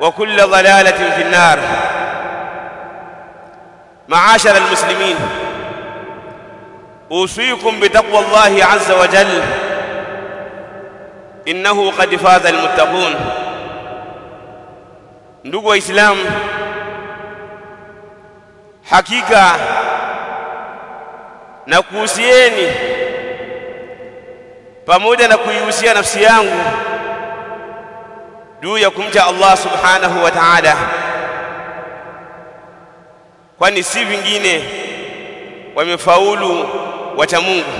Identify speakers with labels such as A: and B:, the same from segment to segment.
A: وكل ضلالة في النار. معاشر المسلمين أوصيكم بتقوى الله عز وجل. إنه قد فاز المتقون. ndugu إسلام hakika na kuhusieni pamoja na kuihusia juu ya kumcha Allah subhanahu wa ta'ala kwani si vingine wamefaulu wacha Mungu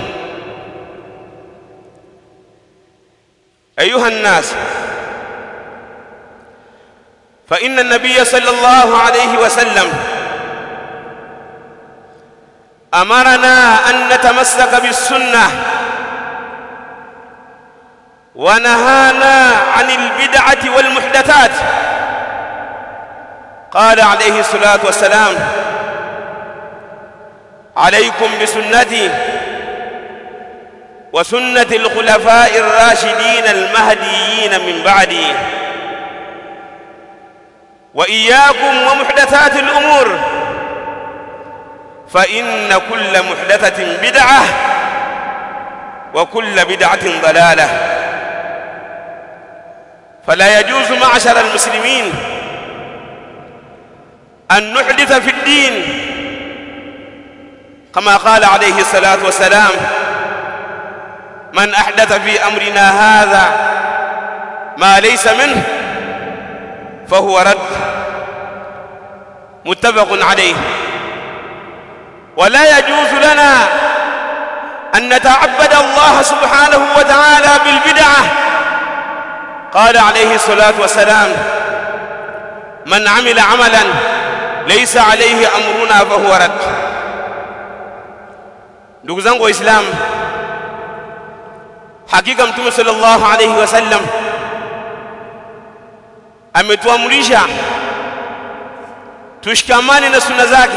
A: أيها الناس فإن النبي صلى الله عليه وسلم أمرنا أن نتمسك بالسنة ونهانا عن البدعة والمحدثات. قال عليه الصلاة والسلام عليكم بسنتي وسنة الخلفاء الراشدين المهديين من بعدي. وإياكم ومحدثات الأمور. فإن كل محدثة بدعة وكل بدعة ضلالة. فلا يجوز معشر المسلمين أن نحدث في الدين. كما قال عليه الصلاة والسلام من أحدث في أمرنا هذا ما ليس منه فهو رد. متفق عليه. ولا يجوز لنا أن نتعبد الله سبحانه وتعالى بالبدعة قال عليه الصلاة والسلام من عمل عملا ليس عليه أمرنا فهو رد ndugu zangu waislamu hakika mtume sallallahu alayhi wasallam ametuamrisha tushikamane na sunna zake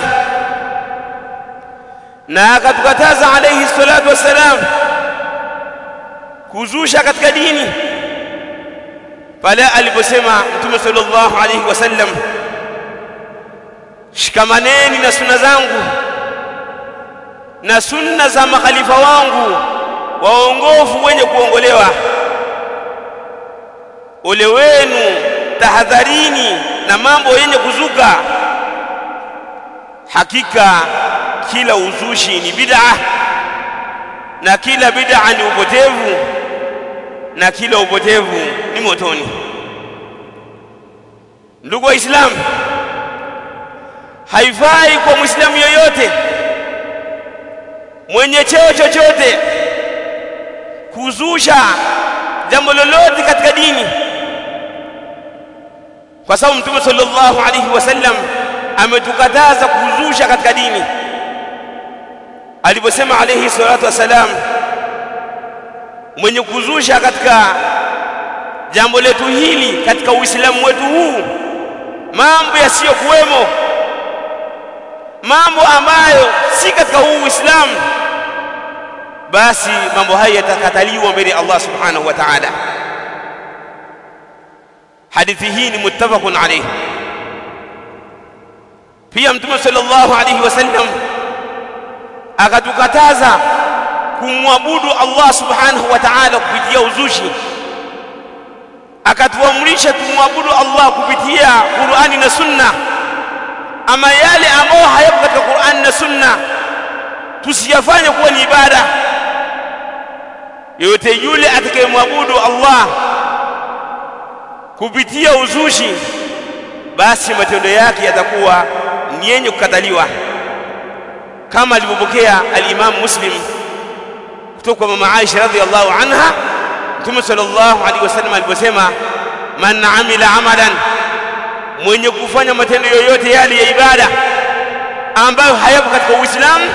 A: na akatukataza alayhi salatu wassalam kuzusha katika dini pale aliposema mtume sallallahu alayhi wasallam shikamaneni na sunna zangu na sunna za makhalifa wangu waongofu wenye kuongolewa. Ole wenu tahadharini na mambo yenye kuzuka. Hakika kila uzushi ni bid'a na kila bid'a ni upotevu na kila upotevu ni motoni. Ndugu waislamu haifai kwa mwislamu yoyote mwenye cheo chochote kuzusha jambo lolote katika dini. Kwa sababu mtume sallallahu alaihi wasallam ametukataza kuzusha katika dini. Aliposema alaihi salatu wasalam mwenye kuzusha katika jambo letu hili katika uislamu wetu huu. Mambo yasiyokuwemo mambo ambayo si katika huu uislamu basi mambo haya yatakataliwa mbele Allah subhanahu wa ta'ala. Hadithi hii ni muttafaqun alayhi pia mtume sallallahu alayhi wasallam akatukataza kumwabudu Allah subhanahu wa ta'ala kupitia uzushi. Akatuamrisha tumwabudu Allah kupitia Qur'ani na Sunna. Ama yale ambayo hayapo katika Qur'ani na Sunna tusiyafanye kuwa ni ibada. Yoyote yule atakayemwabudu Allah kupitia uzushi basi matendo yake yatakuwa ni yenye kukataliwa. Kama alivyopokea al-Imam Muslim kutoka kwa mama Aisha radhiallahu anha Mtume sallallahu alaihi wasallam aliposema man amila amalan mwenye kufanya matendo yoyote yale ya ibada ambayo hayapo katika Uislamu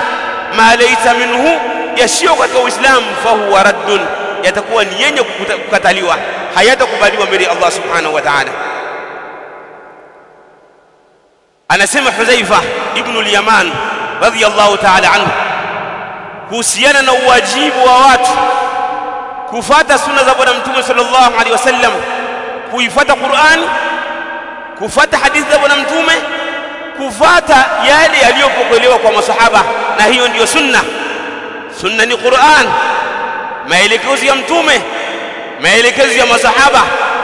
A: ma laysa minhu yasiyo katika Uislamu fahuwa raddun yatakuwa ni yenye kukataliwa hayatakubaliwa mbele ya Allah subhanahu wa ta'ala anasema Hudhaifa ibn al-Yaman radiyallahu ta'ala anhu kuhusiana na uwajibu wa watu kufata sunna za bwana mtume sallallahu alaihi wasallam kuifata Qur'ani kufata hadithi za bwana mtume kufata yale yaliyopokelewa kwa masahaba na hiyo ndiyo sunna sunna ni Qur'an maelekezo ya mtume maelekezo ya masahaba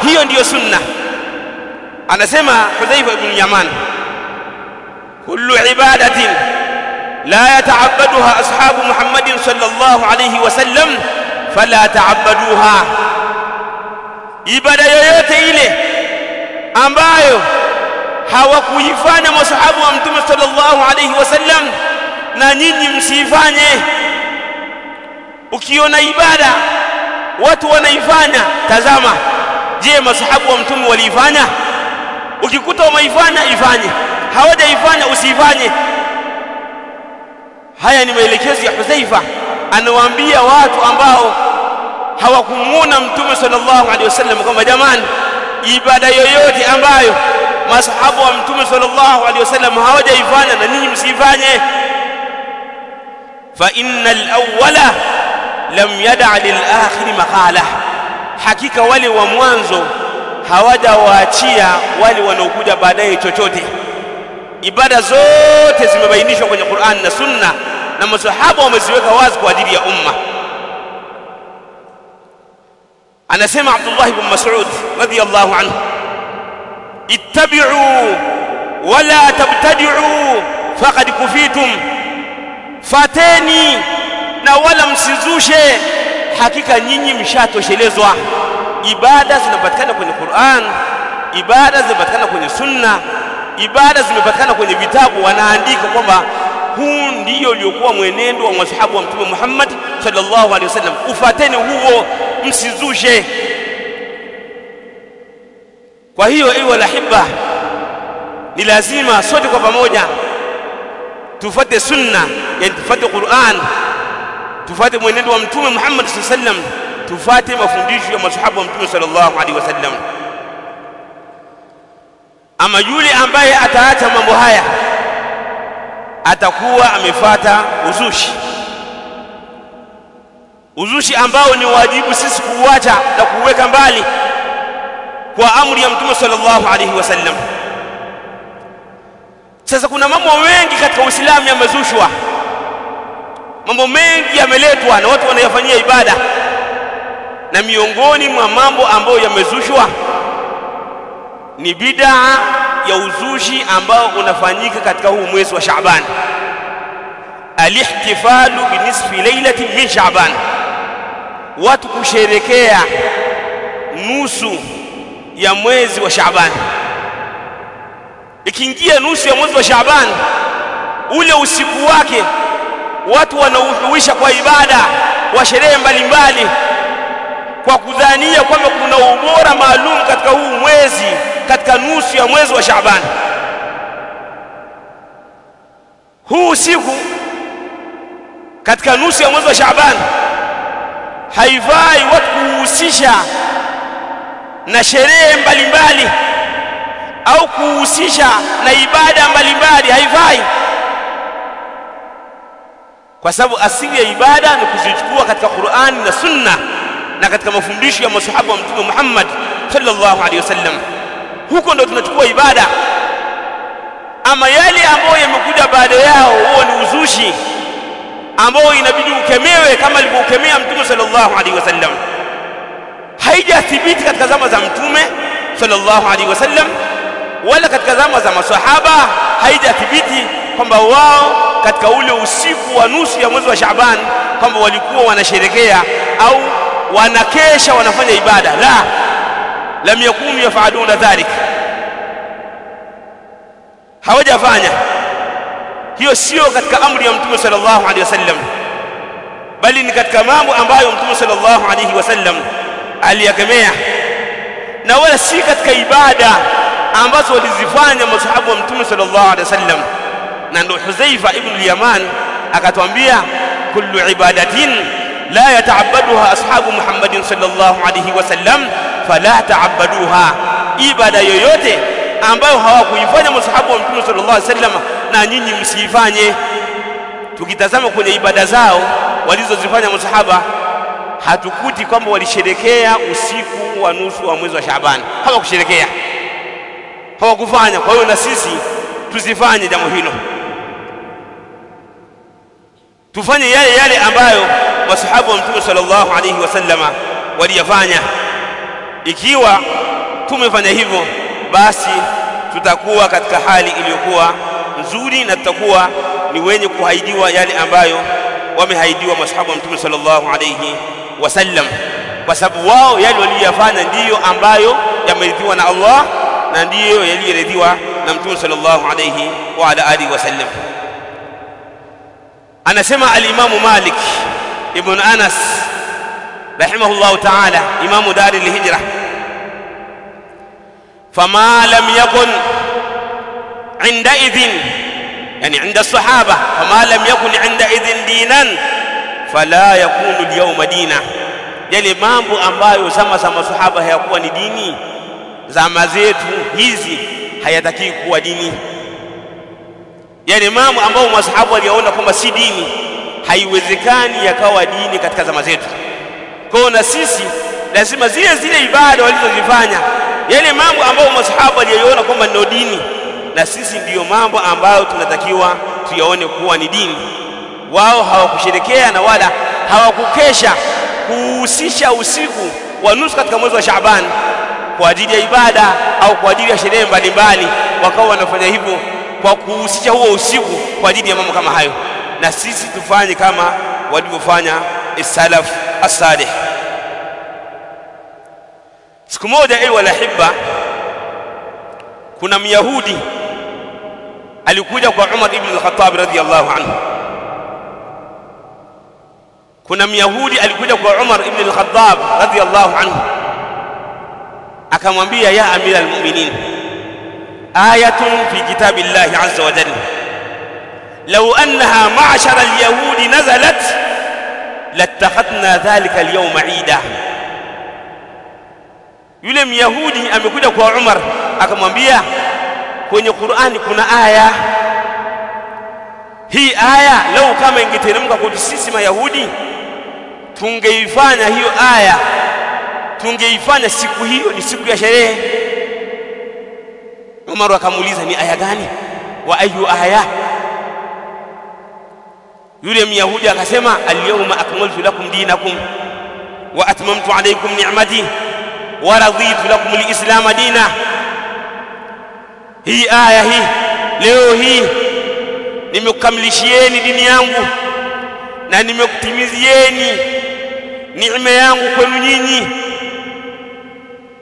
A: hiyo ndiyo sunna anasema Hudhaifa ibn Yaman kullu ibadatin la yata'abbaduha ashabu Muhammadin sallallahu alayhi wasallam fala ta'abbaduha. Ibada yoyote ile ambayo hawakuifanya masahabu wa mtume sallallahu alayhi wasallam na nyinyi msiifanye. Ukiona ibada watu wanaifanya tazama je masahabu wa mtume waliifanya? Ukikuta wameifanya ifanye. Hawajaifanya usiifanye haya ni maelekezo ya Huzaifa anawaambia watu ambao hawakumuona mtume sallallahu alaihi wasallam kwamba jamani ibada yoyote ambayo masahabu wa mtume sallallahu alaihi wasallam hawajaifanya na ninyi msifanye fa innal awwala lam yada' lil akhir maqala. Hakika wale wa mwanzo hawajawaachia wale wanaokuja baadaye chochote ibada zote zimebainishwa kwenye Qur'an na Sunna na masahaba wameziweka wazi kwa ajili ya umma. Anasema Abdullah ibn Mas'ud radiyallahu anhu ittabi'u wala tabtadi'u faqad kufitum fateni na wala msizushe hakika nyinyi mshatoshelezwa. Ibada zinapatikana kwenye Qur'an ibada zinapatikana kwenye sunna ibada zimepatikana kwenye vitabu wanaandika kwamba huu ndio uliokuwa mwenendo wa mashahabu wa mtume Muhammad sallallahu alaihi wasallam. Ufateni huo msizushe. Kwa hiyo ayu lahiba, ni lazima sote kwa pamoja tufate sunna yani tufate Qur'an tufate mwenendo wa mtume Muhammad sallallahu alaihi wasallam tufate mafundisho ya mashahabu wa mtume sallallahu alaihi wasallam ama yule ambaye ataacha mambo haya atakuwa amefata uzushi. Uzushi ambao ni wajibu sisi kuuacha na kuuweka mbali kwa amri ya mtume sallallahu alaihi wasallam. Sasa kuna mambo mengi katika uislamu yamezushwa. Mambo mengi yameletwa na watu wanayafanyia ibada. Na miongoni mwa mambo ambayo yamezushwa ni bidaa ya uzushi ambao unafanyika katika huu mwezi wa Shaaban. Alihtifalu binisfi lailati min Shaaban. Watu kusherekea nusu ya mwezi wa Shaaban. Ikiingia nusu ya mwezi wa Shaaban ule usiku wake watu wanauhuisha kwa ibada wa sherehe mbalimbali kwa kudhania kwamba kuna ubora maalum katika huu mwezi katika nusu ya mwezi wa Shaaban. Huu usiku katika nusu ya mwezi wa Shaaban haifai watu kuhusisha na sherehe mbalimbali au kuhusisha na ibada mbalimbali haifai kwa sababu asili ya ibada ni kuzichukua katika Qur'ani na Sunna na katika mafundisho ya masahaba wa Mtume Muhammad sallallahu alaihi wasallam huko ndo tunachukua ibada. Ama yale ambayo yamekuja baada yao huo ni uzushi ambao inabidi ukemewe kama alivyokemea Mtume sallallahu alaihi wasallam. Haijathibiti katika zama za Mtume sallallahu alaihi wasallam wala katika zama za masahaba. Haijathibiti kwamba wao katika ule usiku wa nusu ya mwezi wa Shaaban kwamba walikuwa wanasherekea au wanakesha wanafanya ibada. La lam yakunu yafaluna dhalik hawajafanya hiyo sio katika amri ya mtume sallallahu alaihi wasallam bali ni katika mambo ambayo mtume sallallahu alaihi wasallam aliyakemea na wala si katika ibada ambazo walizifanya masahaba wa mtume sallallahu alaihi wasallam na ndo Huzaifa ibn al-Yaman akatwambia kullu ibadatin la yataabaduha ashabu Muhammadin sallallahu alaihi wasallam fala taabaduha ibada yoyote ambayo hawakuifanya masahaba wa mtume sallallahu alaihi wasallam na nyinyi msiifanye. Tukitazama kwenye ibada zao walizozifanya masahaba hatukuti kwamba walisherekea usiku wa nusu wa mwezi wa Shaaban. Hawakusherekea. Hawakufanya. Kwa hiyo na sisi tuzifanye jambo hilo. Tufanye yale yale ambayo masahaba wa mtume sallallahu alaihi wasallama waliyafanya. Ikiwa tumefanya hivyo basi tutakuwa katika hali iliyokuwa nzuri na tutakuwa ni wenye kuhaidiwa yale ambayo wamehaidiwa masahaba wa mtume sallallahu alaihi wasallam kwa sababu wao yale waliyofanya ndiyo ambayo yameridhiwa na Allah na ndiyo yaliyoridhiwa na mtume sallallahu alayhi wa ala alihi wasallam anasema al-Imam Malik ابن أنس رحمه الله تعالى إمام دار الهجرة. فما لم يكن عندئذ يعني عند الصحابة فما لم يكن عندئذ دينا فلا يكون اليوم دينا. يعني ما أبو أمباي وسما سما الصحابة هيكون ديني زما زيت هيزي هيتكي كوا ديني. يعني ما أبو أمباي وسما الصحابة هيكون كوا ديني. Haiwezekani yakawa dini katika zama zetu. Kwa na sisi lazima zile zile ibada walizozifanya yale mambo ambayo masahaba waliyoona kwamba ndio dini na sisi ndiyo mambo ambayo tunatakiwa tuyaone kuwa ni dini. Wao hawakusherekea na wala hawakukesha kuhusisha usiku wa nusu katika mwezi wa Shaaban kwa ajili ya ibada au kwa ajili ya sherehe mbalimbali, wakawa wanafanya hivyo kwa kuhusisha huo usiku kwa ajili ya mambo kama hayo, na sisi tufanye kama walivyofanya salaf as-salih. Siku moja, ewe walahibba, kuna Myahudi alikuja kwa Umar ibn al-Khattab radhiyallahu anhu. Kuna myahudi alikuja kwa Umar ibn al-Khattab radhiyallahu anhu. Akamwambia ya amira almu'minin ayatun fi kitabillahi azza wa jalla law انها معشر اليهود نزلت لاتخذنا ذلك اليوم عيدا. yule myahudi amekuja kwa Umar akamwambia kwenye Qur'ani kuna aya hii aya lau kama ingeteremka kwetu sisi mayahudi tungeifanya hiyo aya tungeifanya siku hiyo ni siku ya sherehe Umar akamuuliza ni aya gani wa ayu aya yule myahudi akasema alyawma akmaltu lakum dinakum wa atmamtu alaykum ni'mati wa raditu lakum alislama dina. Hii aya hii leo hii nimekukamilishieni dini yangu na nimekutimizieni neema yangu kwenu nyinyi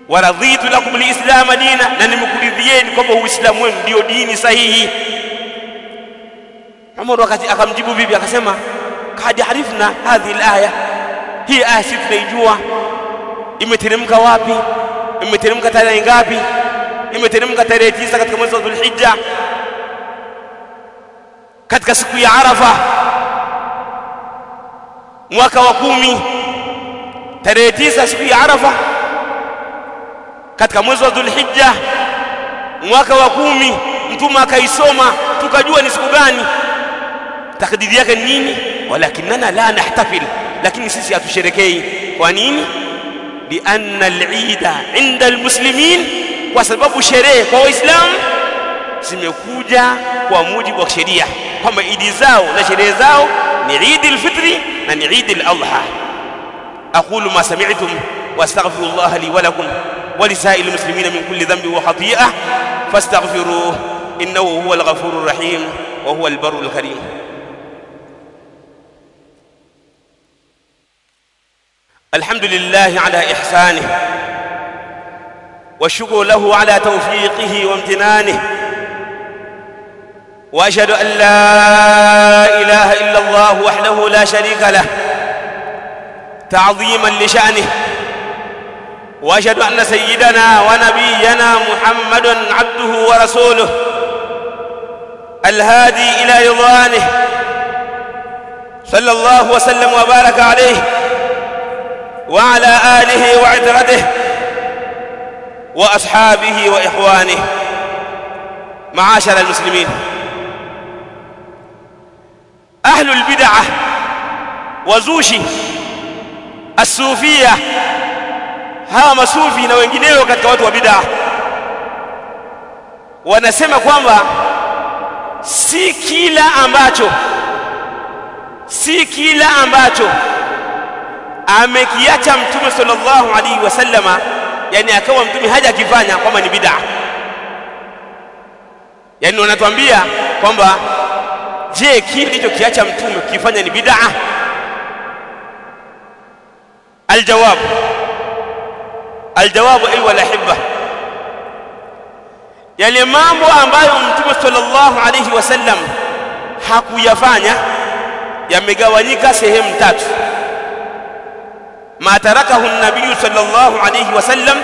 A: wa raditu lakum alislama dina na nimekuridhieni kwamba uislamu wenu ndio dini sahihi Umar wakati akamjibu bibi akasema kad harifna hadhihi alaya hii aya si tunaijua. Imeteremka wapi? Imeteremka tarehe ngapi? Imeteremka tarehe tisa katika mwezi wa Dhulhijja. Katika siku ya Arafa mwaka wa kumi tarehe tisa siku ya Arafa katika mwezi wa Dhulhijja mwaka wa kumi mtume akaisoma tukajua ni siku gani takdiri yake ni nini walakinana la nahtafil lakini sisi hatusherekei kwa nini lianna al-eida inda almuslimin kwa sababu sherehe kwa waislamu zimekuja kwa mujibu wa sheria kwamba idi zao na sherehe zao ni idi al-fitri na ni idi al-adha aqulu ma sami'tum واستغفر الله لي ولكم ولسائر المسلمين من كل ذنب وخطيئه فاستغفروه انه هو الغفور الرحيم وهو البر الكريم الحمد لله على إحسانه والشكر له على توفيقه وامتنانه وأشهد أن لا إله إلا الله وحده لا شريك له تعظيما لشأنه وأشهد أن سيدنا ونبينا محمد عبده ورسوله الهادي إلى رضوانه صلى الله وسلم وبارك عليه وعلى آله وعترته وأصحابه وإخوانه معاشر المسلمين أهل البدعة وزوشي الصوفية hawa masufi na wengineo katika watu wa bid'a wanasema kwamba si kila ambacho si kila ambacho amekiacha mtume sallallahu alaihi wasallama yani akawa mtume haja akifanya kwamba ni bid'a. Yani wanatuambia kwamba je kile kilichokiacha mtume kifanya ni bid'a? Aljawab. Aljawabu ayuha alahibba. Yale mambo ambayo mtume sallallahu alaihi wasallam hakuyafanya yamegawanyika sehemu tatu ما تركه النبي صلى الله عليه وسلم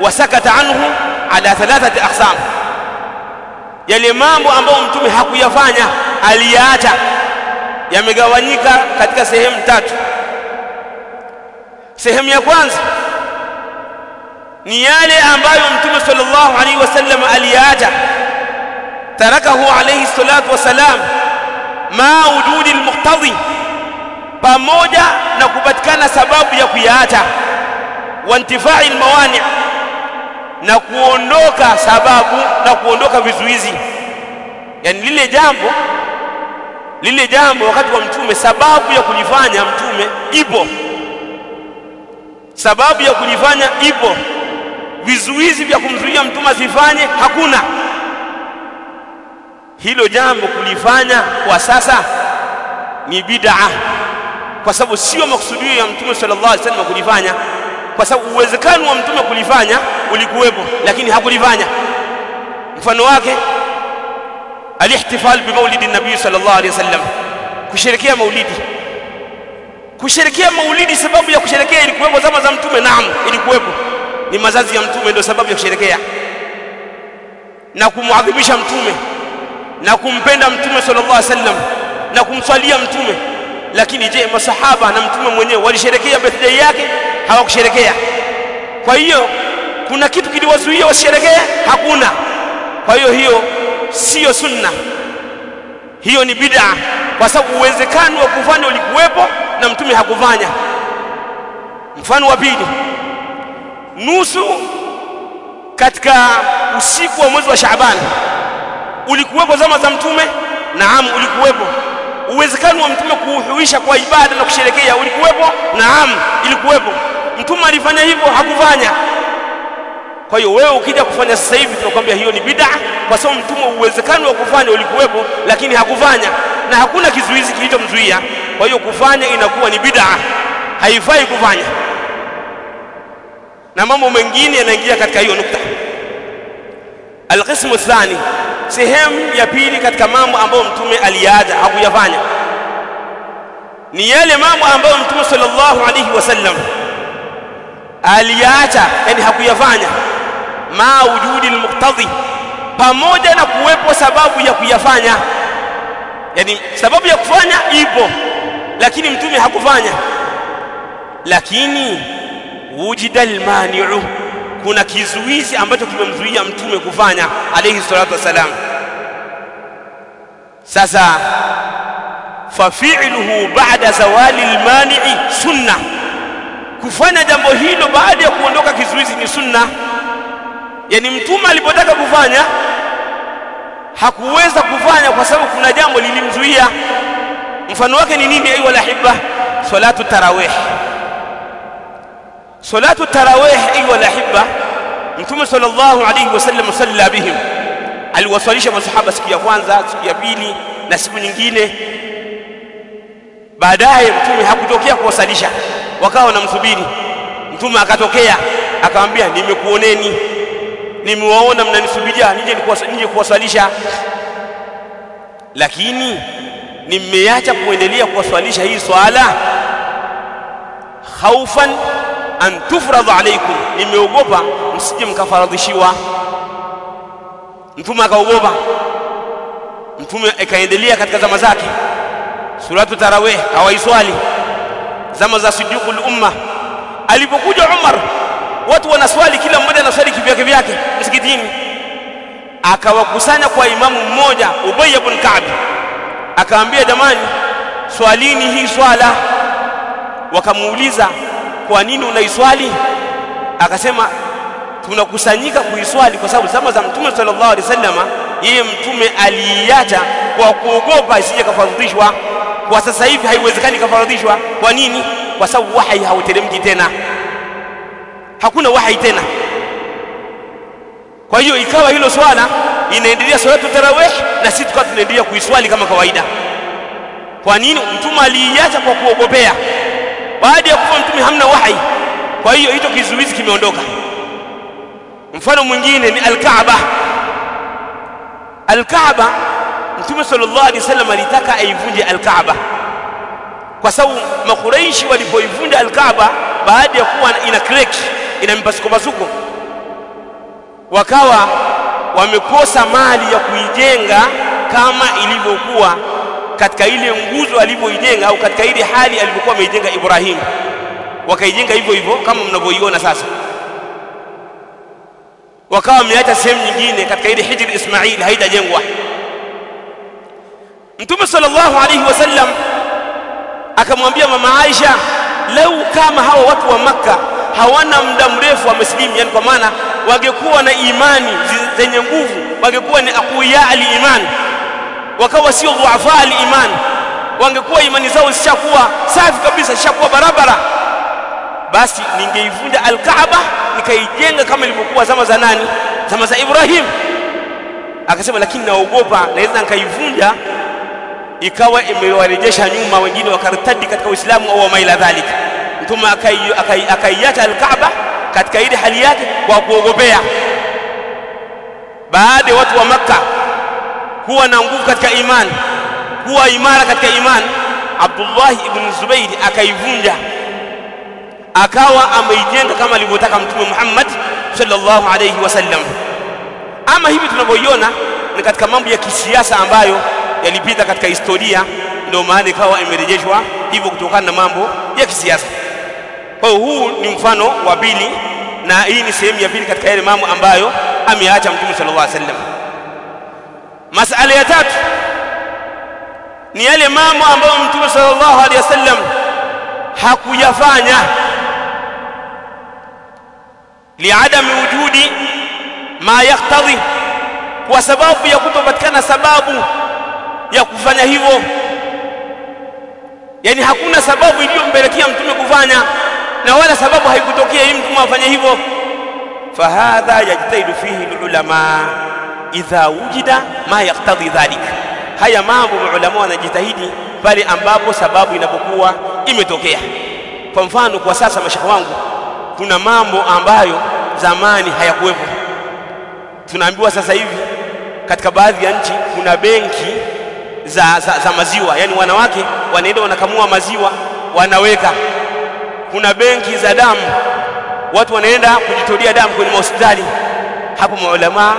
A: وسكت عنه على ثلاثة أقسام. يلي مامو أمبو أمتمي حقو يفانيا ألياتا. يمغوانيكا كتك سهم تاتو. سهم يقوانز. نيالي أمبو أمتمي صلى الله عليه وسلم ألياتا. تركه عليه الصلاة والسلام. ما وجود المقتضي. Pamoja na kupatikana sababu ya kuyaacha. Wa intifai almawani na kuondoka sababu na kuondoka vizuizi. Yani lile jambo lile jambo wakati wa mtume sababu ya kulifanya mtume ipo. Sababu ya kulifanya ipo. Vizuizi vya kumzuia mtume asifanye hakuna. Hilo jambo kulifanya kwa sasa ni bid'a kwa sababu sio makusudio ya mtume sallallahu alaihi wasallam kulifanya. Kwa sababu uwezekano wa mtume kulifanya ulikuwepo lakini hakulifanya. Mfano wake alihtifal bi maulidi nabii sallallahu alaihi wasallam. Kusherekea maulidi. Kusherekea maulidi sababu ya kusherekea ilikuwepo zama za mtume? Naam ilikuwepo. Ni mazazi ya mtume ndio sababu ya kusherekea. Na kumwadhimisha mtume na kumpenda mtume sallallahu alaihi wasallam na kumswalia mtume lakini je masahaba na mtume mwenyewe walisherekea birthday yake? Hawakusherekea. Kwa hiyo kuna kitu kiliwazuia washerekee? Hakuna. Kwa hiyo hiyo siyo sunna. Hiyo ni bid'a. Kwa sababu uwezekano wa kufanya ulikuwepo na mtume hakufanya. Mfano wa pili. Nusu katika usiku wa mwezi wa Shaaban ulikuwepo zama za mtume naam ulikuwepo uwezekano wa mtume kuuhuisha kwa ibada na kusherekea ulikuwepo? Naam ilikuwepo. Mtume alifanya hivyo hakufanya. Kwa hiyo wewe ukija kufanya sasa hivi tunakwambia hiyo ni bid'a kwa sababu mtume uwezekano wa kufanya ulikuwepo lakini hakufanya. Na hakuna kizuizi kilichomzuia. Kwa hiyo kufanya inakuwa ni bid'a. Haifai kufanya. Na mambo mengine yanaingia katika hiyo nukta alqismu thani sehemu ya pili katika mambo ambayo mtume aliyaacha hakuyafanya. Ni yale mambo ambayo mtume sallallahu alaihi wasallam aliyaacha yani hakuyafanya. Ma wujudi almuqtadhi pamoja na kuwepo sababu ya kuyafanya. Yani sababu ya kufanya ipo lakini mtume hakufanya. Lakini wujida almani'u kuna kizuizi ambacho kimemzuia mtume kufanya alayhi salatu wasalam sasa fafi'luhu ba'da zawali almani'i sunna. Kufanya jambo hilo baada ya kuondoka kizuizi ni sunna. Yani mtume alipotaka kufanya hakuweza kufanya kwa sababu kuna jambo lilimzuia. Mfano wake ni nini ayu alahibba salatu tarawih salatu tarawih ayu alahibba mtume sallallahu alayhi wasallam salla bihim. Aliwaswalisha masahaba siku ya kwanza siku ya pili na siku nyingine. Baadaye mtume hakutokea kuwasalisha. Wakawa wanamsubiri. Mtume akatokea akamwambia nimekuoneni. Nimewaona mnanisubiria. Nije nije kuwaswalisha lakini nimeacha kuendelea kuwaswalisha hii swala. Khaufan an tufradha alaykum nimeogopa msije mkafaradhishiwa. Mtume akaogopa. Mtume akaendelea katika zama zake. Suratu tarawih hawaiswali zama za sidiqul umma alipokuja Umar watu wanaswali kila mmoja anaswali kivyake vyake msikitini. Akawakusanya kwa imamu mmoja Ubay ibn Ka'b. Akaambia jamani swalini hii swala. Wakamuuliza kwa nini unaiswali? Akasema tunakusanyika kuiswali kwa sababu zama za mtume sallallahu alaihi wasallama yeye mtume aliiacha kwa kuogopa isije kafaradhishwa kwa sasa hivi haiwezekani kafaradhishwa kwa nini? Kwa sababu wahi hauteremki tena. Hakuna wahi tena. Kwa hiyo ikawa hilo swala inaendelea salatu tarawih na sisi tukawa tunaendelea kuiswali kama kawaida. Kwa nini? Mtume aliiacha kwa kuogopea baada ya kufa mtume hamna wahi. Kwa hiyo hicho kizuizi kimeondoka. Mfano mwingine ni alkaaba. Alkaaba mtume sallallahu alaihi wasallam alitaka aivunje alkaaba. Kwa sababu makuraishi walipoivunja alkaaba baada ya kuwa ina crack ina mipasukopasuko wakawa wamekosa mali ya kuijenga kama ilivyokuwa katika ile nguzo alivyoijenga au katika ile hali alivyokuwa ameijenga Ibrahim wakaijenga hivyo hivyo kama mnavyoiona sasa. Wakawa wameacha sehemu nyingine katika ile hijri Ismail haitajengwa Mtume sallallahu alaihi wasallam akamwambia mama Aisha lau kama hawa watu wa Makka hawana muda mrefu wamesilimu yani kwa maana wangekuwa na imani zenye nguvu wangekuwa ni aqwiya al-iman wakawa sio dhuafa al-iman. Wangekuwa imani zao zishakuwa safi kabisa zishakuwa barabara. Basi ningeivunja al-Kaaba nikaijenga kama ilivyokuwa zama za nani? Zama za Ibrahim. Akasema lakini naogopa naweza nikaivunja. Ikawa imewarejesha nyuma wengine wakartadi katika Uislamu au maila dhalika mtume akaiacha al-Kaaba katika ile hali yake kwa kuogopea. Baada watu wa Makka kuwa na nguvu katika imani kuwa imara katika imani. Abdullah ibn Zubair akaivunja akawa ameijenga kama alivyotaka mtume Muhammad sallallahu alayhi wasallam ama hivi tunavyoiona ni katika mambo ya kisiasa ambayo yalipita katika historia ndio maana ikawa imerejeshwa hivyo kutokana na mambo ya kisiasa. Kwa huu ni mfano wa pili na hii ni sehemu ya pili katika yale mambo ambayo ameacha mtume sallallahu alaihi wasallam masala ya tatu ni yale mambo ambayo mtume sallallahu alaihi wasallam hakuyafanya. Liadami wujudi ma yaktadhi kwa sababu ya kutopatikana sababu ya kufanya hivyo. Yani hakuna sababu iliyompelekea mtume kufanya na wala sababu haikutokea hii mtume afanye hivyo. Fahadha yajtahidu fihi ulama idha wujida ma yaktadhi dhalik. Haya mambo maulama wanajitahidi pale ambapo sababu inapokuwa imetokea. Kwa mfano kwa sasa mashaka wangu kuna mambo ambayo zamani hayakuwepo. Tunaambiwa sasa hivi katika baadhi ya nchi kuna benki za, za, za maziwa. Yani wanawake wanaenda wanakamua maziwa wanaweka. Kuna benki za damu. Watu wanaenda kujitolea damu kwenye mahospitali. Hapo maulamaa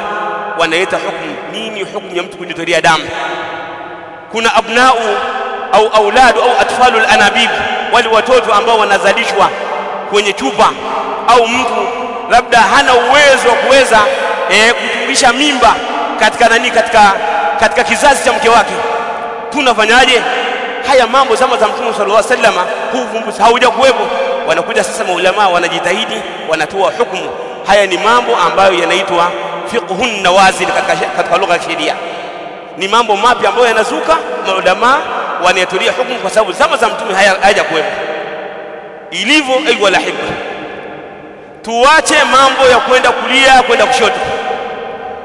A: wanaleta hukumu nini hukumu ya mtu kujitolea damu? Kuna abnau au auladu au atfalu anabib wale watoto ambao wanazalishwa kwenye chupa au mtu labda hana uwezo wa kuweza eh, kutungisha mimba katika nani katika katika kizazi cha mke wake. Tunafanyaje? Haya mambo zama za mtume sallallahu alaihi wasallam huu hauja kuwepo. Wanakuja sasa maulamaa wanajitahidi wanatoa hukumu haya ni mambo ambayo yanaitwa fiqhun nawazil katika, lugha ya sheria ni mambo mapya ambayo yanazuka maulama wanayatolia hukumu kwa sababu zama za mtume hayaja kuwepo ilivyo ayu alahibba tuache mambo ya kwenda kulia kwenda kushoto.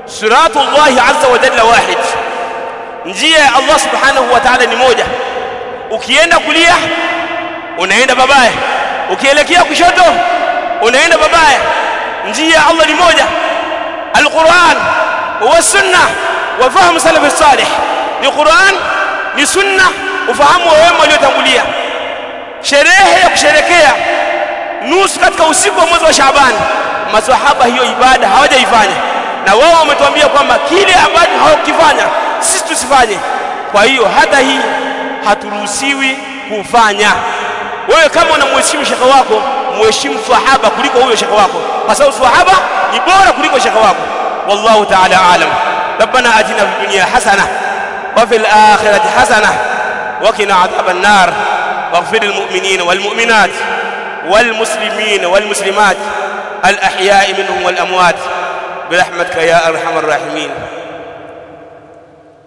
A: Siratullahi azza wa jalla wahid. Njia ya Allah subhanahu wa ta'ala ni moja. Ukienda kulia unaenda babaya ukielekea kushoto unaenda babaya njia ya Allah ni moja alquran wa وفهم wa الصالح ni quran ni sunna ufahamu wa wema waliotangulia sherehe ya kusherekea nusu katika usiku wa mwezi wa Shaaban. Maswahaba hiyo ibada hawajaifanya. Na wao wametuambia kwamba kile ambacho hawakifanya sisi tusifanye. Kwa hiyo hata hii haturuhusiwi kufanya. Wewe kama unamheshimu shekhe wako muheshimu sahaba kuliko huyo shekhe wako. Kwa sababu sahaba ni bora kuliko shekhe wako. Wallahu ta'ala alam. ربنا آتنا في الدنيا حسنة وفي الآخرة حسنة وقنا عذاب النار واغفر المؤمنين والمؤمنات والمسلمين والمسلمات الأحياء منهم والأموات برحمتك يا أرحم الراحمين